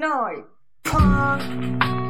Night. Punk.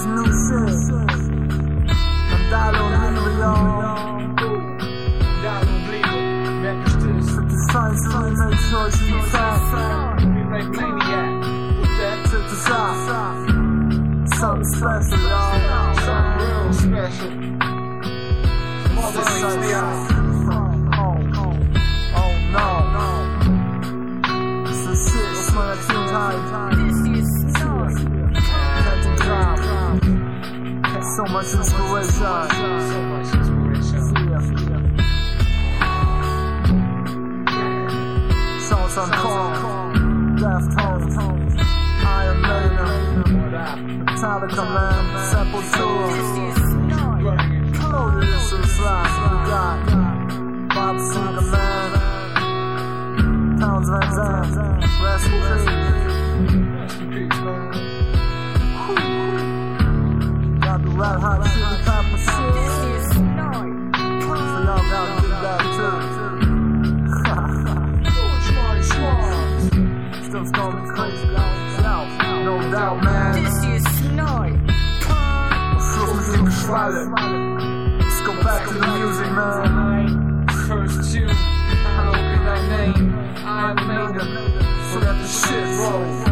this new shit. Y'all. Bleeder. Memphis Took the science to. Something special, y'all. something real special. The eye. Oh, oh, oh no. This is shit. That's when I tuned So much inspiration. So much inspiration. Shots on call, Deftones, Iron Maiden, What up? Metallica, man, Sepultura. this is live, we got Bob Seger, man, Townes Van Zandt, rest in peace. from stormy coastline south. No doubt, man. This is night. Fluffy Schwalle. Let's go back to the music, man. First two. I don't get that name. I made them so the shit roll.